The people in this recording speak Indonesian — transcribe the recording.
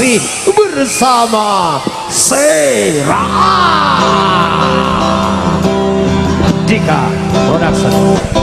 masih bersama Sera. Dika Production.